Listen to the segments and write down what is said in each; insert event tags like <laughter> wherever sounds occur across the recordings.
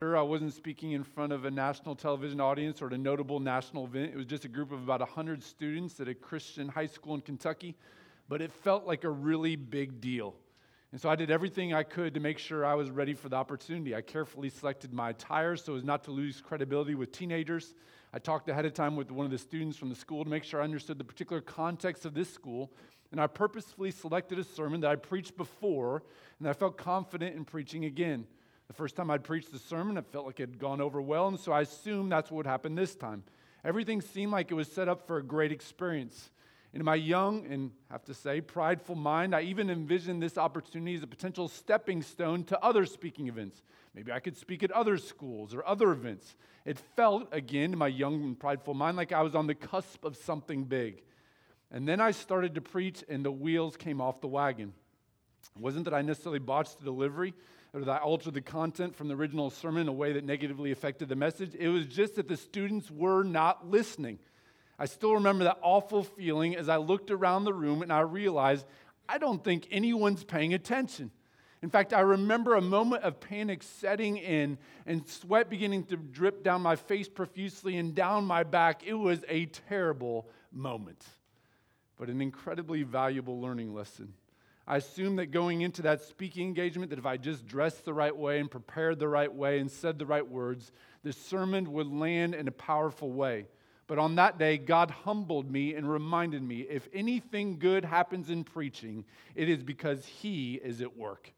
I wasn't speaking in front of a national television audience or at a notable national event. It was just a group of about 100 students at a Christian high school in Kentucky, but it felt like a really big deal. And so I did everything I could to make sure I was ready for the opportunity. I carefully selected my attire so as not to lose credibility with teenagers. I talked ahead of time with one of the students from the school to make sure I understood the particular context of this school. And I purposefully selected a sermon that I preached before, and I felt confident in preaching again. The first time I'd preached the sermon, it felt like it had gone over well, and so I assumed that's what would happen this time. Everything seemed like it was set up for a great experience. In my young and, have to say, prideful mind, I even envisioned this opportunity as a potential stepping stone to other speaking events. Maybe I could speak at other schools or other events. It felt, again, in my young and prideful mind, like I was on the cusp of something big. And then I started to preach, and the wheels came off the wagon. It wasn't that I necessarily botched the delivery or that I altered the content from the original sermon in a way that negatively affected the message. It was just that the students were not listening. I still remember that awful feeling as I looked around the room and I realized I don't think anyone's paying attention. In fact, I remember a moment of panic setting in and sweat beginning to drip down my face profusely and down my back. It was a terrible moment, but an incredibly valuable learning lesson. I assumed that going into that speaking engagement, that if I just dressed the right way and prepared the right way and said the right words, the sermon would land in a powerful way. But on that day, God humbled me and reminded me if anything good happens in preaching, it is because He is at work.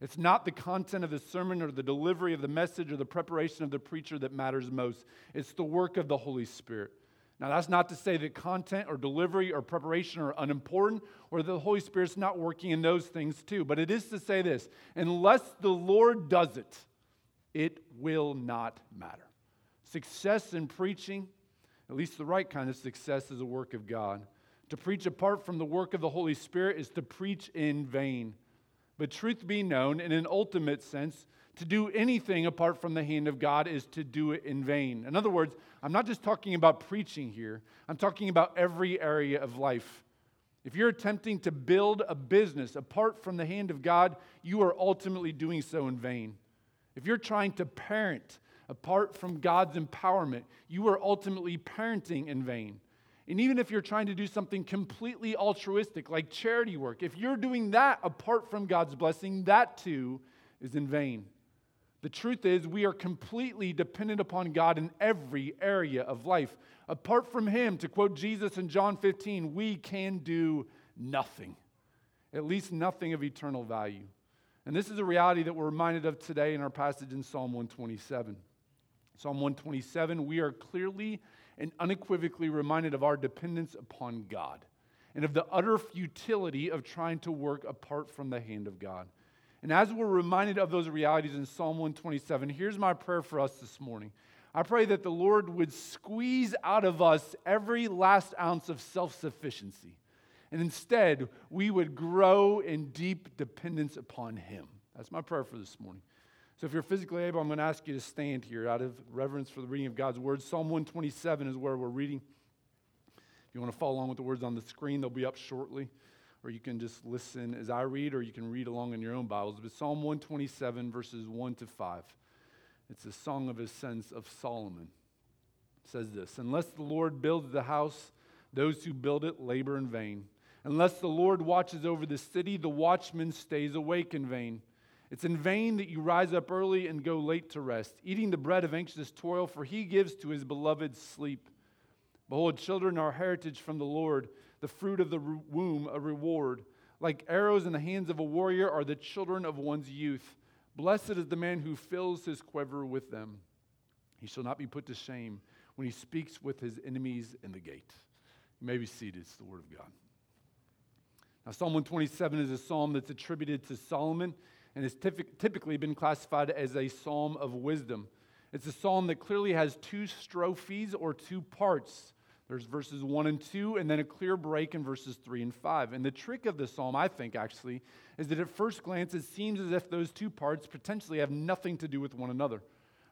It's not the content of the sermon or the delivery of the message or the preparation of the preacher that matters most. It's the work of the Holy Spirit. Now, that's not to say that content or delivery or preparation are unimportant or the Holy Spirit's not working in those things too. But it is to say this unless the Lord does it, it will not matter. Success in preaching, at least the right kind of success is a work of God. To preach apart from the work of the Holy Spirit is to preach in vain. But truth be known, in an ultimate sense, to do anything apart from the hand of God is to do it in vain. In other words, I'm not just talking about preaching here, I'm talking about every area of life. If you're attempting to build a business apart from the hand of God, you are ultimately doing so in vain. If you're trying to parent apart from God's empowerment, you are ultimately parenting in vain. And even if you're trying to do something completely altruistic, like charity work, if you're doing that apart from God's blessing, that too is in vain. The truth is, we are completely dependent upon God in every area of life. Apart from Him, to quote Jesus in John 15, we can do nothing, at least nothing of eternal value. And this is a reality that we're reminded of today in our passage in Psalm 127. Psalm 127, we are clearly and unequivocally reminded of our dependence upon God and of the utter futility of trying to work apart from the hand of God. And as we're reminded of those realities in Psalm 127, here's my prayer for us this morning. I pray that the Lord would squeeze out of us every last ounce of self sufficiency. And instead, we would grow in deep dependence upon Him. That's my prayer for this morning. So if you're physically able, I'm going to ask you to stand here out of reverence for the reading of God's word. Psalm 127 is where we're reading. If you want to follow along with the words on the screen, they'll be up shortly. Or you can just listen as I read, or you can read along in your own Bibles. But Psalm 127, verses 1 to 5. It's a song of ascents of Solomon. It says this Unless the Lord builds the house, those who build it labor in vain. Unless the Lord watches over the city, the watchman stays awake in vain. It's in vain that you rise up early and go late to rest, eating the bread of anxious toil, for he gives to his beloved sleep. Behold, children are heritage from the Lord, the fruit of the womb a reward. Like arrows in the hands of a warrior are the children of one's youth. Blessed is the man who fills his quiver with them. He shall not be put to shame when he speaks with his enemies in the gate. You may be seated. It's the word of God. Now, Psalm 127 is a psalm that's attributed to Solomon and has typically been classified as a psalm of wisdom. It's a psalm that clearly has two strophes or two parts. There's verses 1 and 2, and then a clear break in verses 3 and 5. And the trick of the psalm, I think, actually, is that at first glance, it seems as if those two parts potentially have nothing to do with one another.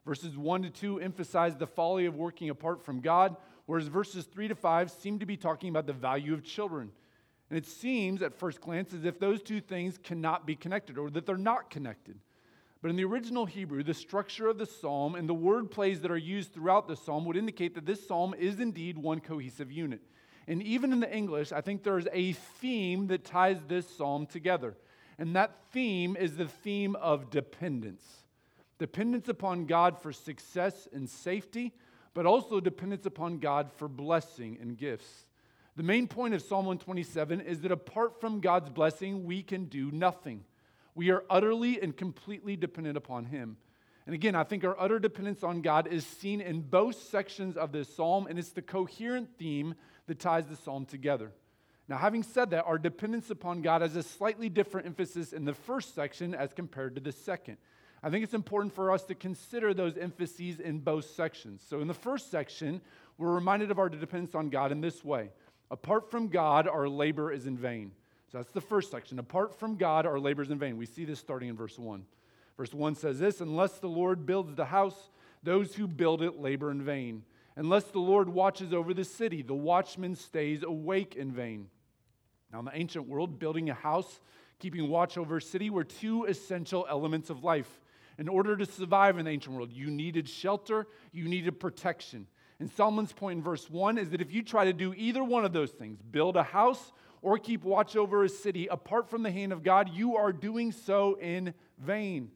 Verses 1 to 2 emphasize the folly of working apart from God, whereas verses 3 to 5 seem to be talking about the value of children. And it seems at first glance as if those two things cannot be connected or that they're not connected. But in the original Hebrew, the structure of the psalm and the word plays that are used throughout the psalm would indicate that this psalm is indeed one cohesive unit. And even in the English, I think there's a theme that ties this psalm together. And that theme is the theme of dependence dependence upon God for success and safety, but also dependence upon God for blessing and gifts. The main point of Psalm 127 is that apart from God's blessing, we can do nothing. We are utterly and completely dependent upon Him. And again, I think our utter dependence on God is seen in both sections of this psalm, and it's the coherent theme that ties the psalm together. Now, having said that, our dependence upon God has a slightly different emphasis in the first section as compared to the second. I think it's important for us to consider those emphases in both sections. So, in the first section, we're reminded of our dependence on God in this way Apart from God, our labor is in vain. So that's the first section. Apart from God, our labor is in vain. We see this starting in verse 1. Verse 1 says this Unless the Lord builds the house, those who build it labor in vain. Unless the Lord watches over the city, the watchman stays awake in vain. Now, in the ancient world, building a house, keeping watch over a city were two essential elements of life. In order to survive in the ancient world, you needed shelter, you needed protection. And Solomon's point in verse 1 is that if you try to do either one of those things, build a house or keep watch over a city apart from the hand of God, you are doing so in vain.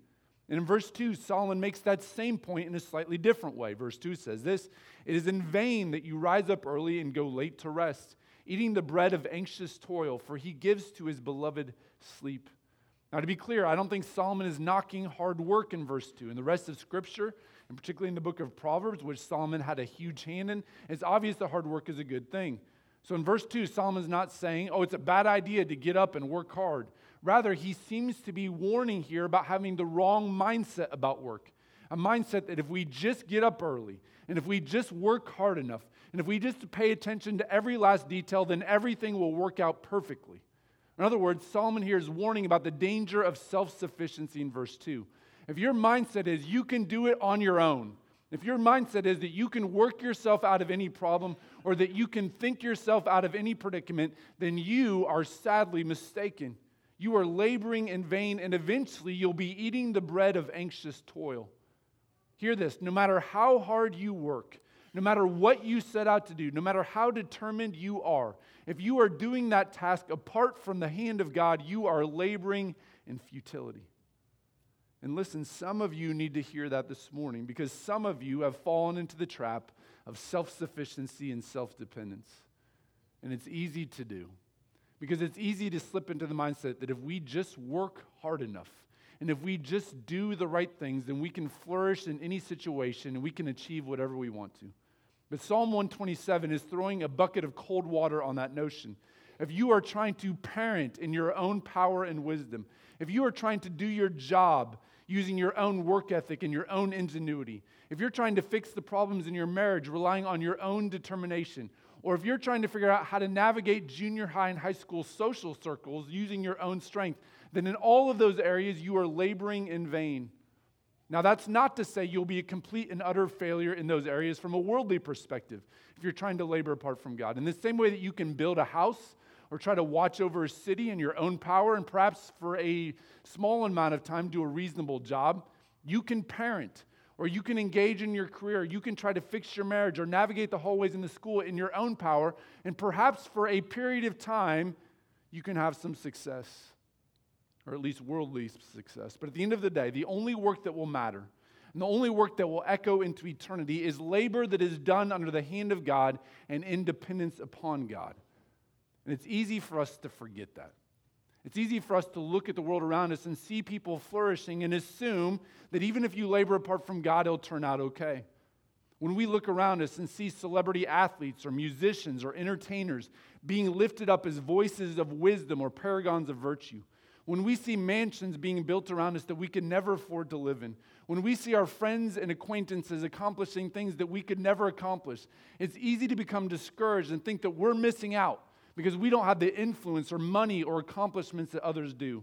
And in verse 2, Solomon makes that same point in a slightly different way. Verse 2 says this It is in vain that you rise up early and go late to rest, eating the bread of anxious toil, for he gives to his beloved sleep. Now, to be clear, I don't think Solomon is knocking hard work in verse 2. In the rest of Scripture, and particularly in the book of Proverbs, which Solomon had a huge hand in, it's obvious that hard work is a good thing. So in verse 2, Solomon's not saying, oh, it's a bad idea to get up and work hard. Rather, he seems to be warning here about having the wrong mindset about work. A mindset that if we just get up early, and if we just work hard enough, and if we just pay attention to every last detail, then everything will work out perfectly. In other words, Solomon here is warning about the danger of self sufficiency in verse 2. If your mindset is you can do it on your own, if your mindset is that you can work yourself out of any problem or that you can think yourself out of any predicament, then you are sadly mistaken. You are laboring in vain, and eventually you'll be eating the bread of anxious toil. Hear this no matter how hard you work, no matter what you set out to do, no matter how determined you are, if you are doing that task apart from the hand of God, you are laboring in futility. And listen, some of you need to hear that this morning because some of you have fallen into the trap of self sufficiency and self dependence. And it's easy to do because it's easy to slip into the mindset that if we just work hard enough and if we just do the right things, then we can flourish in any situation and we can achieve whatever we want to. But Psalm 127 is throwing a bucket of cold water on that notion. If you are trying to parent in your own power and wisdom, if you are trying to do your job using your own work ethic and your own ingenuity, if you're trying to fix the problems in your marriage relying on your own determination, or if you're trying to figure out how to navigate junior high and high school social circles using your own strength, then in all of those areas you are laboring in vain. Now, that's not to say you'll be a complete and utter failure in those areas from a worldly perspective if you're trying to labor apart from God. In the same way that you can build a house or try to watch over a city in your own power and perhaps for a small amount of time do a reasonable job. You can parent or you can engage in your career. You can try to fix your marriage or navigate the hallways in the school in your own power. And perhaps for a period of time, you can have some success or at least worldly success. But at the end of the day, the only work that will matter and the only work that will echo into eternity is labor that is done under the hand of God and independence upon God. And it's easy for us to forget that. It's easy for us to look at the world around us and see people flourishing and assume that even if you labor apart from God, it'll turn out okay. When we look around us and see celebrity athletes or musicians or entertainers being lifted up as voices of wisdom or paragons of virtue, when we see mansions being built around us that we could never afford to live in, when we see our friends and acquaintances accomplishing things that we could never accomplish, it's easy to become discouraged and think that we're missing out because we don't have the influence or money or accomplishments that others do.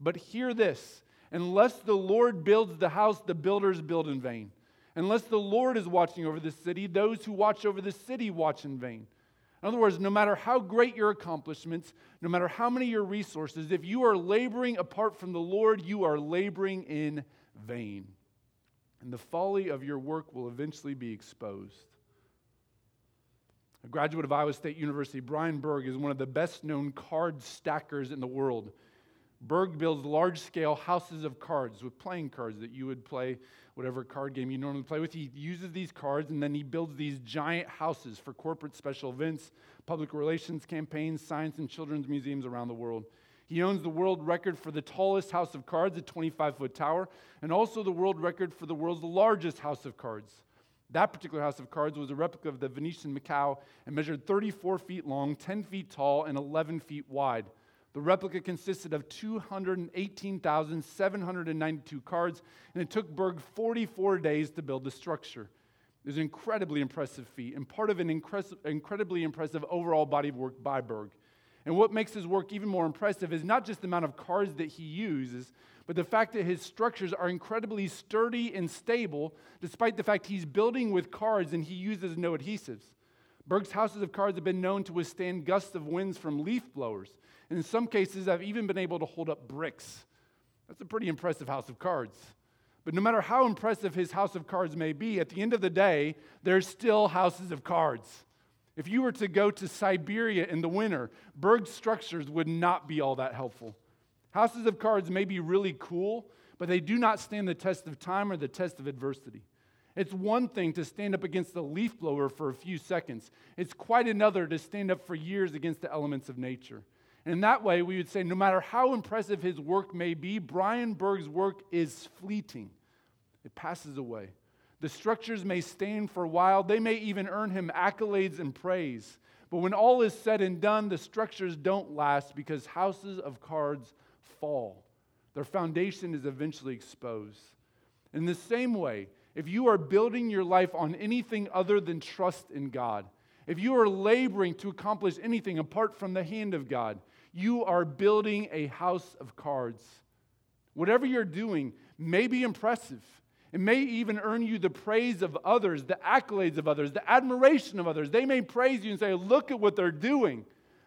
But hear this unless the Lord builds the house, the builders build in vain. Unless the Lord is watching over the city, those who watch over the city watch in vain. In other words, no matter how great your accomplishments, no matter how many your resources, if you are laboring apart from the Lord, you are laboring in vain. And the folly of your work will eventually be exposed. A graduate of Iowa State University, Bryan Berg is one of the best known card stackers in the world. Berg builds large scale houses of cards with playing cards that you would play whatever card game you normally play with. He uses these cards and then he builds these giant houses for corporate special events, public relations campaigns, science and children's museums around the world. He owns the world record for the tallest house of cards, a 25 foot tower, and also the world record for the world's largest house of cards. That particular house of cards was a replica of the Venetian Macau and measured 34 feet long, 10 feet tall, and 11 feet wide. The replica consisted of 218,792 cards, and it took Berg 44 days to build the structure. It was an incredibly impressive feat and part of an incredibly impressive overall body of work by Berg. And what makes his work even more impressive is not just the amount of cards that he uses, but the fact that his structures are incredibly sturdy and stable, despite the fact he's building with cards and he uses no adhesives. Berg's houses of cards have been known to withstand gusts of winds from leaf blowers and in some cases, I've even been able to hold up bricks. That's a pretty impressive house of cards. But no matter how impressive his house of cards may be, at the end of the day, there's still houses of cards. If you were to go to Siberia in the winter, Berg's structures would not be all that helpful. Houses of cards may be really cool, but they do not stand the test of time or the test of adversity. It's one thing to stand up against a leaf blower for a few seconds, it's quite another to stand up for years against the elements of nature. And in that way, we would say no matter how impressive his work may be, Bryan Berg's work is fleeting, it passes away. The structures may stand for a while, they may even earn him accolades and praise. But when all is said and done, the structures don't last because houses of cards fall. Their foundation is eventually exposed. In the same way, if you are building your life on anything other than trust in God, if you are laboring to accomplish anything apart from the hand of God, you are building a house of cards. Whatever you're doing may be impressive. It may even earn you the praise of others, the accolades of others, the admiration of others. They may praise you and say, Look at what they're doing.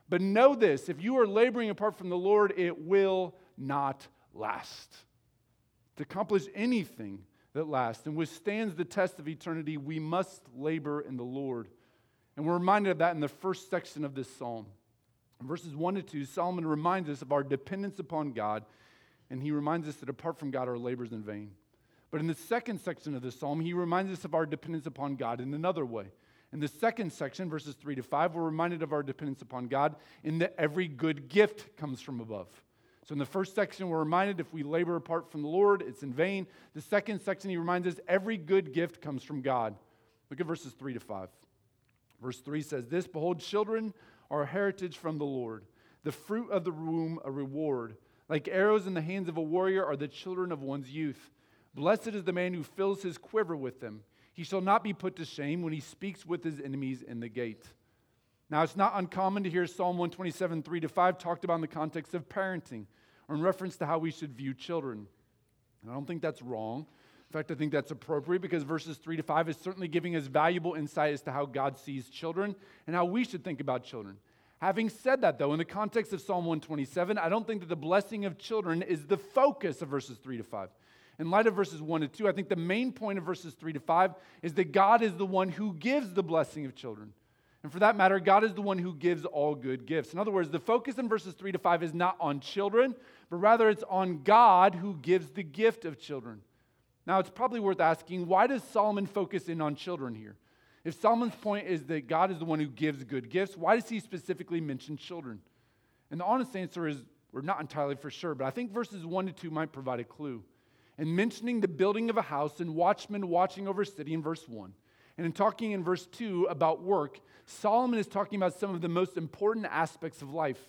But know this if you are laboring apart from the Lord, it will not last. To accomplish anything that lasts and withstands the test of eternity, we must labor in the Lord. And we're reminded of that in the first section of this psalm. In verses 1 to 2, Solomon reminds us of our dependence upon God, and he reminds us that apart from God, our labor is in vain. But in the second section of the psalm, he reminds us of our dependence upon God in another way. In the second section, verses 3 to 5, we're reminded of our dependence upon God in that every good gift comes from above. So in the first section, we're reminded if we labor apart from the Lord, it's in vain. The second section, he reminds us every good gift comes from God. Look at verses 3 to 5. Verse 3 says, This, behold, children are a heritage from the Lord, the fruit of the womb a reward. Like arrows in the hands of a warrior are the children of one's youth. Blessed is the man who fills his quiver with them. He shall not be put to shame when he speaks with his enemies in the gate. Now, it's not uncommon to hear Psalm 127, 3 to 5 talked about in the context of parenting or in reference to how we should view children. And I don't think that's wrong. In fact, I think that's appropriate because verses 3 to 5 is certainly giving us valuable insight as to how God sees children and how we should think about children. Having said that, though, in the context of Psalm 127, I don't think that the blessing of children is the focus of verses 3 to 5. In light of verses 1 to 2, I think the main point of verses 3 to 5 is that God is the one who gives the blessing of children. And for that matter, God is the one who gives all good gifts. In other words, the focus in verses 3 to 5 is not on children, but rather it's on God who gives the gift of children. Now, it's probably worth asking why does Solomon focus in on children here? If Solomon's point is that God is the one who gives good gifts, why does he specifically mention children? And the honest answer is we're not entirely for sure, but I think verses 1 to 2 might provide a clue. In mentioning the building of a house and watchmen watching over a city in verse 1, and in talking in verse 2 about work, Solomon is talking about some of the most important aspects of life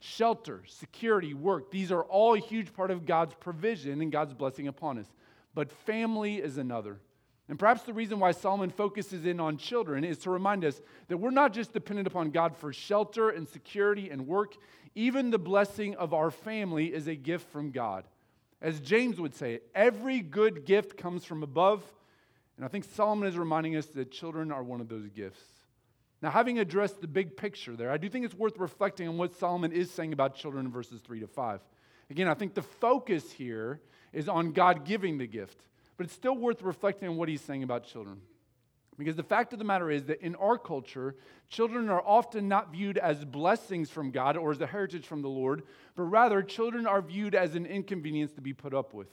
shelter, security, work. These are all a huge part of God's provision and God's blessing upon us but family is another. And perhaps the reason why Solomon focuses in on children is to remind us that we're not just dependent upon God for shelter and security and work, even the blessing of our family is a gift from God. As James would say, every good gift comes from above. And I think Solomon is reminding us that children are one of those gifts. Now, having addressed the big picture there, I do think it's worth reflecting on what Solomon is saying about children in verses 3 to 5. Again, I think the focus here is on God giving the gift. But it's still worth reflecting on what he's saying about children. Because the fact of the matter is that in our culture, children are often not viewed as blessings from God or as a heritage from the Lord, but rather children are viewed as an inconvenience to be put up with.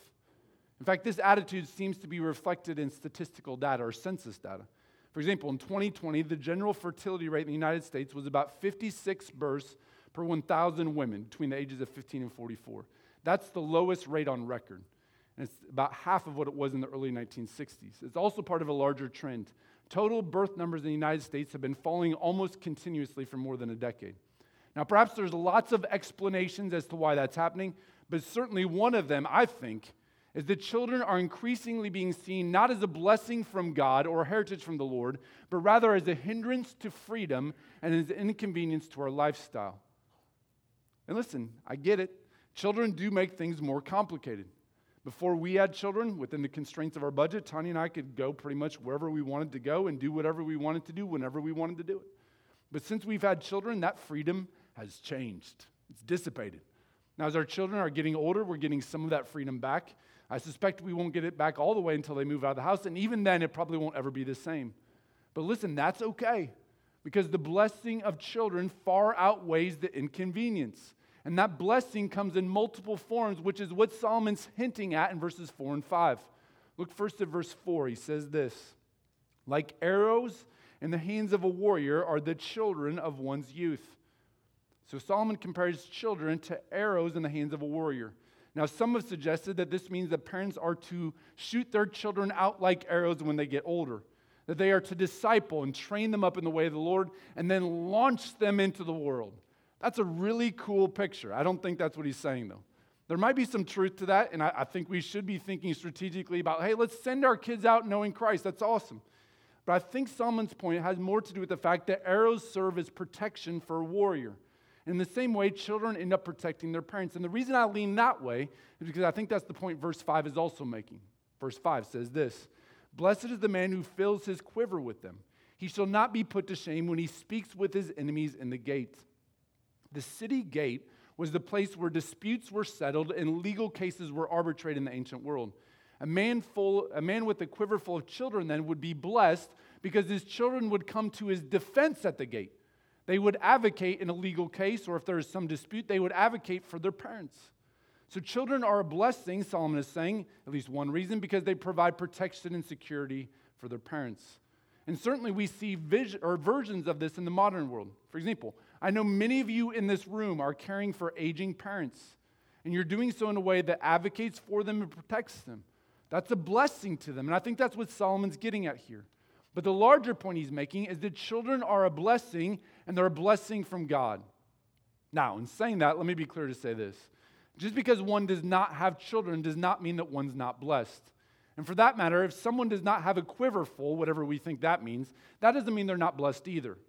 In fact, this attitude seems to be reflected in statistical data or census data. For example, in 2020, the general fertility rate in the United States was about 56 births per 1,000 women between the ages of 15 and 44. That's the lowest rate on record. And it's about half of what it was in the early 1960s. It's also part of a larger trend. Total birth numbers in the United States have been falling almost continuously for more than a decade. Now, perhaps there's lots of explanations as to why that's happening, but certainly one of them, I think, is that children are increasingly being seen not as a blessing from God or a heritage from the Lord, but rather as a hindrance to freedom and as an inconvenience to our lifestyle. And listen, I get it. Children do make things more complicated. Before we had children, within the constraints of our budget, Tanya and I could go pretty much wherever we wanted to go and do whatever we wanted to do whenever we wanted to do it. But since we've had children, that freedom has changed. It's dissipated. Now, as our children are getting older, we're getting some of that freedom back. I suspect we won't get it back all the way until they move out of the house, and even then, it probably won't ever be the same. But listen, that's okay because the blessing of children far outweighs the inconvenience. And that blessing comes in multiple forms, which is what Solomon's hinting at in verses 4 and 5. Look first at verse 4. He says this Like arrows in the hands of a warrior are the children of one's youth. So Solomon compares children to arrows in the hands of a warrior. Now, some have suggested that this means that parents are to shoot their children out like arrows when they get older, that they are to disciple and train them up in the way of the Lord and then launch them into the world. That's a really cool picture. I don't think that's what he's saying, though. There might be some truth to that, and I, I think we should be thinking strategically about hey, let's send our kids out knowing Christ. That's awesome. But I think Solomon's point has more to do with the fact that arrows serve as protection for a warrior. In the same way, children end up protecting their parents. And the reason I lean that way is because I think that's the point verse 5 is also making. Verse 5 says this Blessed is the man who fills his quiver with them. He shall not be put to shame when he speaks with his enemies in the gate. The city gate was the place where disputes were settled and legal cases were arbitrated in the ancient world. A man, full, a man with a quiver full of children then would be blessed because his children would come to his defense at the gate. They would advocate in a legal case, or if there is some dispute, they would advocate for their parents. So, children are a blessing, Solomon is saying, at least one reason, because they provide protection and security for their parents. And certainly we see vision, or versions of this in the modern world. For example, I know many of you in this room are caring for aging parents, and you're doing so in a way that advocates for them and protects them. That's a blessing to them. And I think that's what Solomon's getting at here. But the larger point he's making is that children are a blessing, and they're a blessing from God. Now, in saying that, let me be clear to say this. Just because one does not have children does not mean that one's not blessed. And for that matter, if someone does not have a quiver full, whatever we think that means, that doesn't mean they're not blessed either.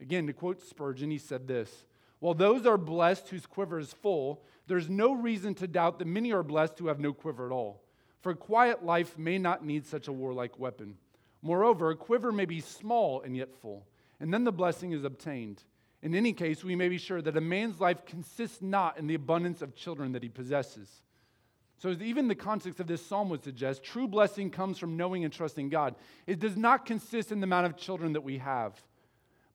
Again, to quote Spurgeon, he said this While those are blessed whose quiver is full, there's no reason to doubt that many are blessed who have no quiver at all. For a quiet life may not need such a warlike weapon. Moreover, a quiver may be small and yet full, and then the blessing is obtained. In any case, we may be sure that a man's life consists not in the abundance of children that he possesses. So, even the context of this psalm would suggest, true blessing comes from knowing and trusting God. It does not consist in the amount of children that we have.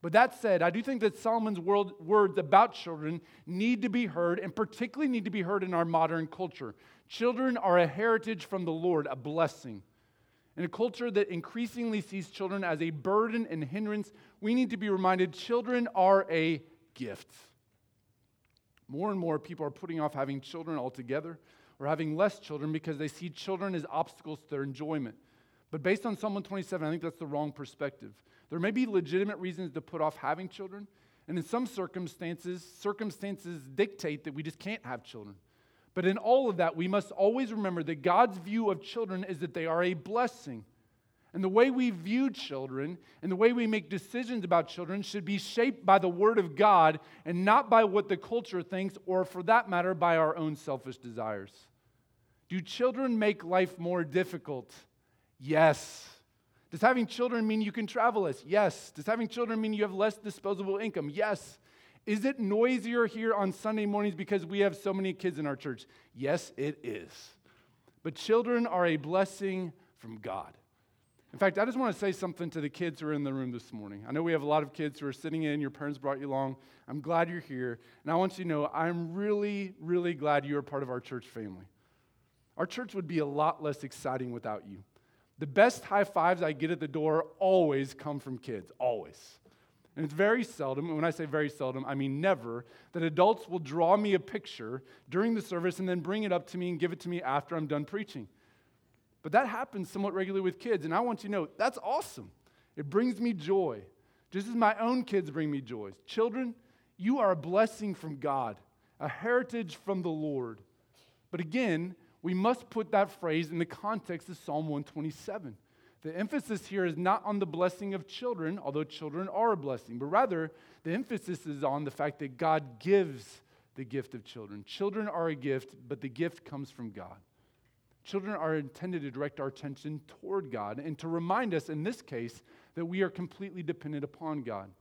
But that said, I do think that Solomon's words about children need to be heard, and particularly need to be heard in our modern culture. Children are a heritage from the Lord, a blessing. In a culture that increasingly sees children as a burden and hindrance, we need to be reminded children are a gift. More and more people are putting off having children altogether or having less children because they see children as obstacles to their enjoyment. But based on Psalm 127, I think that's the wrong perspective. There may be legitimate reasons to put off having children, and in some circumstances, circumstances dictate that we just can't have children. But in all of that, we must always remember that God's view of children is that they are a blessing. And the way we view children and the way we make decisions about children should be shaped by the Word of God and not by what the culture thinks, or for that matter, by our own selfish desires. Do children make life more difficult? Yes. Does having children mean you can travel less? Yes. Does having children mean you have less disposable income? Yes. Is it noisier here on Sunday mornings because we have so many kids in our church? Yes, it is. but children are a blessing from God. In fact, I just want to say something to the kids who are in the room this morning. I know we have a lot of kids who are sitting in, your parents brought you along. I'm glad you're here. And I want you to know I'm really, really glad you're part of our church family. Our church would be a lot less exciting without you. The best high fives I get at the door always come from kids, always. And it's very seldom, and when I say very seldom, I mean never, that adults will draw me a picture during the service and then bring it up to me and give it to me after I'm done preaching. But that happens somewhat regularly with kids, and I want you to know that's awesome. It brings me joy, just as my own kids bring me joy. Children, you are a blessing from God, a heritage from the Lord. But again, we must put that phrase in the context of Psalm 127. The emphasis here is not on the blessing of children, although children are a blessing, but rather the emphasis is on the fact that God gives the gift of children. Children are a gift, but the gift comes from God. Children are intended to direct our attention toward God and to remind us, in this case, that we are completely dependent upon God.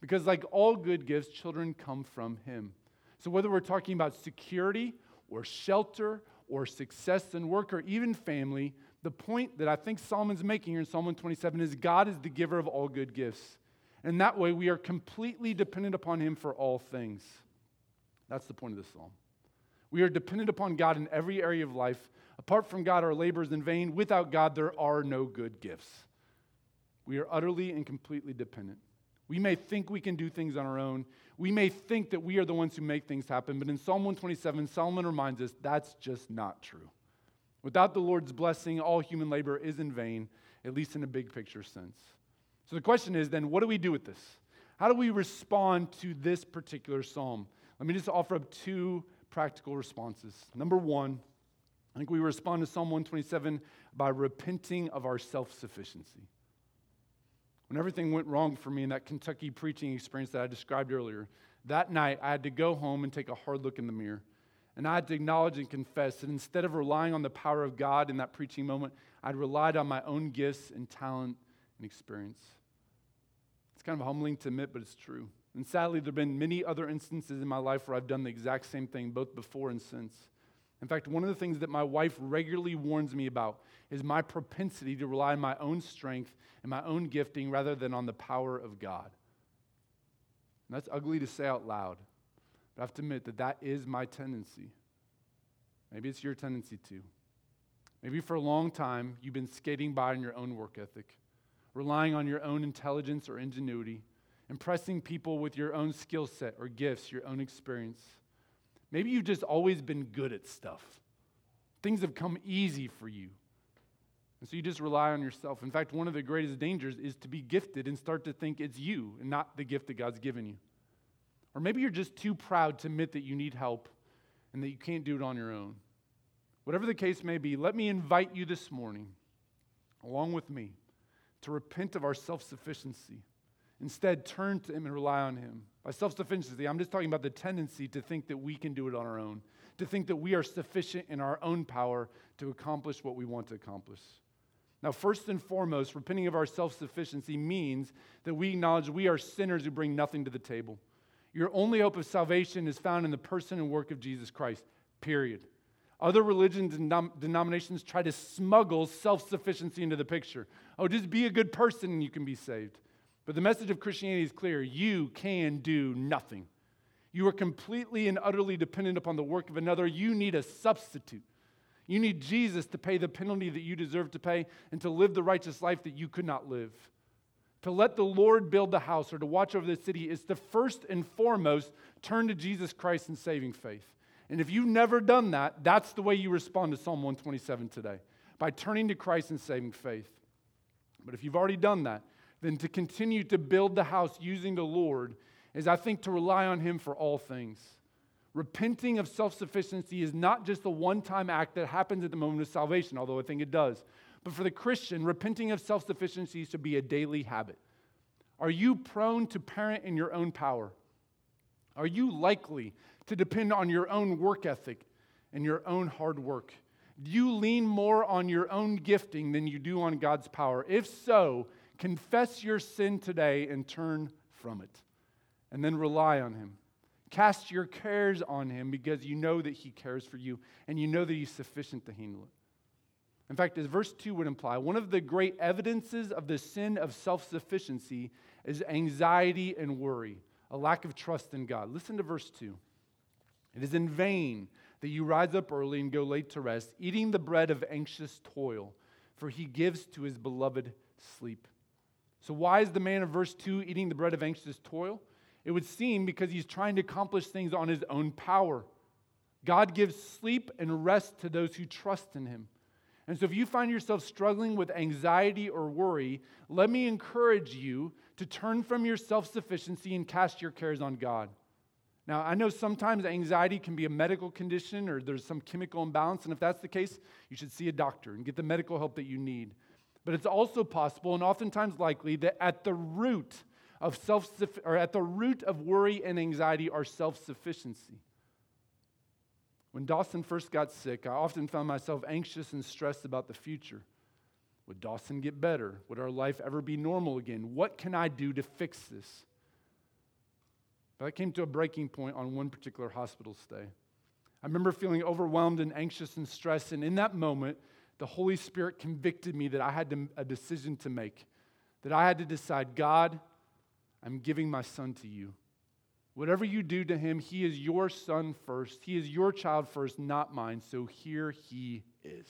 Because, like all good gifts, children come from Him. So, whether we're talking about security or shelter or success in work or even family, the point that I think Solomon's making here in Psalm 127 is God is the giver of all good gifts. And that way, we are completely dependent upon Him for all things. That's the point of this psalm. We are dependent upon God in every area of life. Apart from God, our labor is in vain. Without God, there are no good gifts. We are utterly and completely dependent. We may think we can do things on our own. We may think that we are the ones who make things happen, but in Psalm 127, Solomon reminds us that's just not true. Without the Lord's blessing, all human labor is in vain, at least in a big picture sense. So the question is then, what do we do with this? How do we respond to this particular psalm? Let me just offer up two practical responses. Number one, I think we respond to Psalm 127 by repenting of our self sufficiency. When everything went wrong for me in that Kentucky preaching experience that I described earlier, that night I had to go home and take a hard look in the mirror. And I had to acknowledge and confess that instead of relying on the power of God in that preaching moment, I'd relied on my own gifts and talent and experience. It's kind of humbling to admit, but it's true. And sadly, there have been many other instances in my life where I've done the exact same thing, both before and since. In fact, one of the things that my wife regularly warns me about is my propensity to rely on my own strength and my own gifting rather than on the power of God. And that's ugly to say out loud, but I have to admit that that is my tendency. Maybe it's your tendency too. Maybe for a long time you've been skating by on your own work ethic, relying on your own intelligence or ingenuity, impressing people with your own skill set or gifts, your own experience. Maybe you've just always been good at stuff. Things have come easy for you. And so you just rely on yourself. In fact, one of the greatest dangers is to be gifted and start to think it's you and not the gift that God's given you. Or maybe you're just too proud to admit that you need help and that you can't do it on your own. Whatever the case may be, let me invite you this morning, along with me, to repent of our self sufficiency. Instead, turn to Him and rely on Him. By self sufficiency, I'm just talking about the tendency to think that we can do it on our own, to think that we are sufficient in our own power to accomplish what we want to accomplish. Now, first and foremost, repenting of our self sufficiency means that we acknowledge we are sinners who bring nothing to the table. Your only hope of salvation is found in the person and work of Jesus Christ, period. Other religions and denominations try to smuggle self sufficiency into the picture. Oh, just be a good person and you can be saved. But the message of Christianity is clear you can do nothing. You are completely and utterly dependent upon the work of another. You need a substitute. You need Jesus to pay the penalty that you deserve to pay and to live the righteous life that you could not live. To let the Lord build the house or to watch over the city is to first and foremost turn to Jesus Christ in saving faith. And if you've never done that, that's the way you respond to Psalm 127 today by turning to Christ and saving faith. But if you've already done that, then to continue to build the house using the Lord is, I think, to rely on Him for all things. Repenting of self sufficiency is not just a one time act that happens at the moment of salvation, although I think it does. But for the Christian, repenting of self sufficiency should be a daily habit. Are you prone to parent in your own power? Are you likely to depend on your own work ethic and your own hard work? Do you lean more on your own gifting than you do on God's power? If so, confess your sin today and turn from it. And then rely on Him. Cast your cares on Him because you know that He cares for you and you know that He's sufficient to handle it. In fact, as verse 2 would imply, one of the great evidences of the sin of self sufficiency is anxiety and worry, a lack of trust in God. Listen to verse 2. It is in vain that you rise up early and go late to rest, eating the bread of anxious toil, for he gives to his beloved sleep. So, why is the man of verse 2 eating the bread of anxious toil? It would seem because he's trying to accomplish things on his own power. God gives sleep and rest to those who trust in him. And so, if you find yourself struggling with anxiety or worry, let me encourage you to turn from your self sufficiency and cast your cares on God. Now, I know sometimes anxiety can be a medical condition or there's some chemical imbalance, and if that's the case, you should see a doctor and get the medical help that you need. But it's also possible and oftentimes likely that at the root of self or at the root of worry and anxiety are self-sufficiency. When Dawson first got sick, I often found myself anxious and stressed about the future. Would Dawson get better? Would our life ever be normal again? What can I do to fix this? But I came to a breaking point on one particular hospital stay. I remember feeling overwhelmed and anxious and stressed, and in that moment, the Holy Spirit convicted me that I had to, a decision to make. That I had to decide, God, I'm giving my son to you. Whatever you do to him, he is your son first. He is your child first, not mine. So here he is.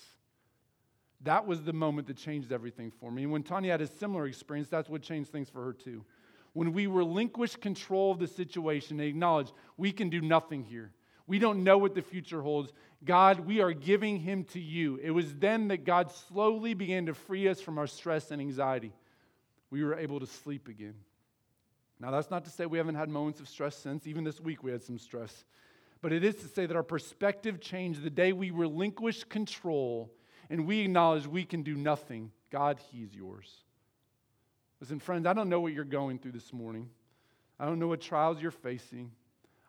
That was the moment that changed everything for me. And when Tanya had a similar experience, that's what changed things for her too. When we relinquish control of the situation and acknowledge we can do nothing here, we don't know what the future holds. God, we are giving him to you. It was then that God slowly began to free us from our stress and anxiety. We were able to sleep again. Now, that's not to say we haven't had moments of stress since. Even this week, we had some stress. But it is to say that our perspective changed the day we relinquished control and we acknowledge we can do nothing. God, He's yours. Listen, friends, I don't know what you're going through this morning. I don't know what trials you're facing.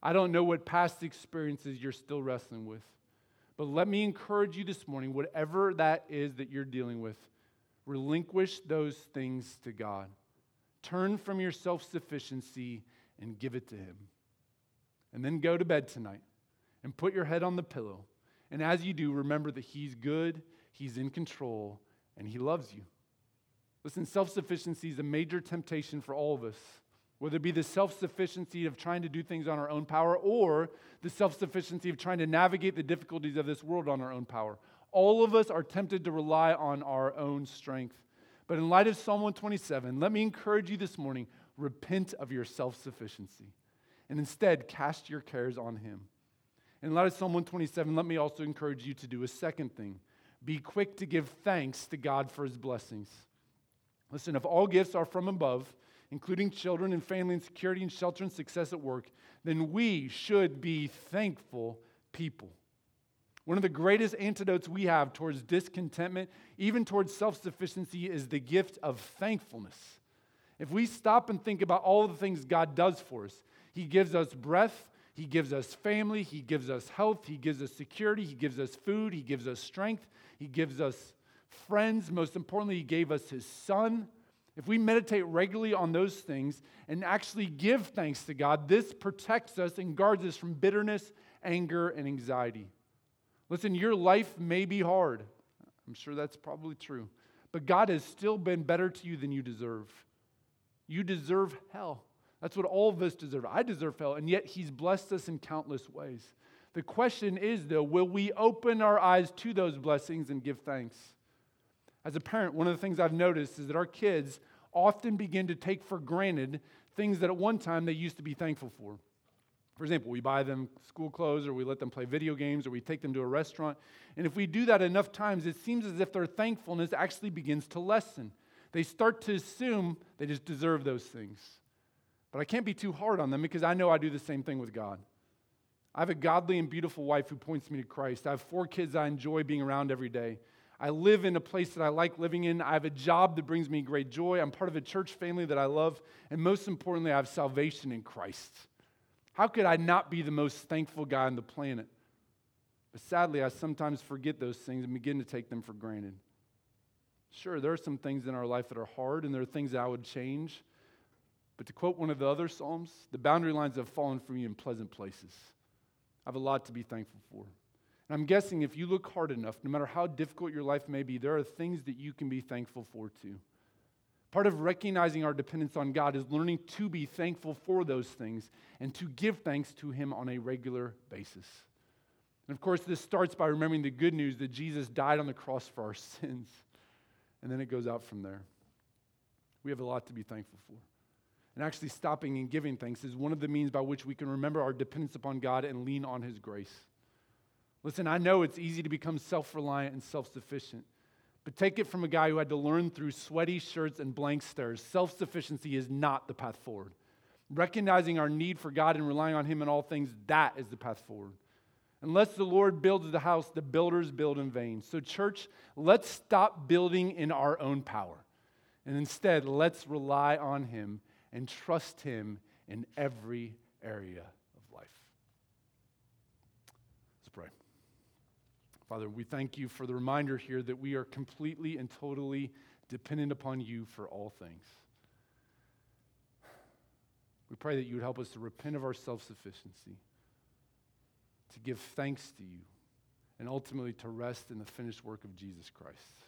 I don't know what past experiences you're still wrestling with. But let me encourage you this morning, whatever that is that you're dealing with, relinquish those things to God. Turn from your self sufficiency and give it to Him. And then go to bed tonight and put your head on the pillow. And as you do, remember that He's good, He's in control, and He loves you. Listen, self sufficiency is a major temptation for all of us, whether it be the self sufficiency of trying to do things on our own power or the self sufficiency of trying to navigate the difficulties of this world on our own power. All of us are tempted to rely on our own strength. But in light of Psalm 127, let me encourage you this morning repent of your self sufficiency and instead cast your cares on Him. In light of Psalm 127, let me also encourage you to do a second thing be quick to give thanks to God for His blessings. Listen, if all gifts are from above, including children and family and security and shelter and success at work, then we should be thankful people. One of the greatest antidotes we have towards discontentment, even towards self sufficiency, is the gift of thankfulness. If we stop and think about all the things God does for us, He gives us breath, He gives us family, He gives us health, He gives us security, He gives us food, He gives us strength, He gives us friends. Most importantly, He gave us His Son. If we meditate regularly on those things and actually give thanks to God, this protects us and guards us from bitterness, anger, and anxiety. Listen, your life may be hard. I'm sure that's probably true. But God has still been better to you than you deserve. You deserve hell. That's what all of us deserve. I deserve hell, and yet He's blessed us in countless ways. The question is, though, will we open our eyes to those blessings and give thanks? As a parent, one of the things I've noticed is that our kids often begin to take for granted things that at one time they used to be thankful for. For example, we buy them school clothes or we let them play video games or we take them to a restaurant. And if we do that enough times, it seems as if their thankfulness actually begins to lessen. They start to assume they just deserve those things. But I can't be too hard on them because I know I do the same thing with God. I have a godly and beautiful wife who points me to Christ. I have four kids I enjoy being around every day. I live in a place that I like living in. I have a job that brings me great joy. I'm part of a church family that I love. And most importantly, I have salvation in Christ. How could I not be the most thankful guy on the planet? But sadly, I sometimes forget those things and begin to take them for granted. Sure, there are some things in our life that are hard, and there are things that I would change. But to quote one of the other Psalms, the boundary lines have fallen for me in pleasant places. I have a lot to be thankful for. And I'm guessing if you look hard enough, no matter how difficult your life may be, there are things that you can be thankful for too. Part of recognizing our dependence on God is learning to be thankful for those things and to give thanks to Him on a regular basis. And of course, this starts by remembering the good news that Jesus died on the cross for our <laughs> sins. And then it goes out from there. We have a lot to be thankful for. And actually, stopping and giving thanks is one of the means by which we can remember our dependence upon God and lean on His grace. Listen, I know it's easy to become self reliant and self sufficient, but take it from a guy who had to learn through sweaty shirts and blank stares. Self sufficiency is not the path forward. Recognizing our need for God and relying on Him in all things, that is the path forward. Unless the Lord builds the house, the builders build in vain. So, church, let's stop building in our own power. And instead, let's rely on Him and trust Him in every area of life. Let's pray. Father, we thank you for the reminder here that we are completely and totally dependent upon you for all things. We pray that you would help us to repent of our self sufficiency, to give thanks to you, and ultimately to rest in the finished work of Jesus Christ.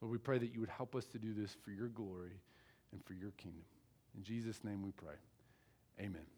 Lord, we pray that you would help us to do this for your glory and for your kingdom. In Jesus' name we pray. Amen.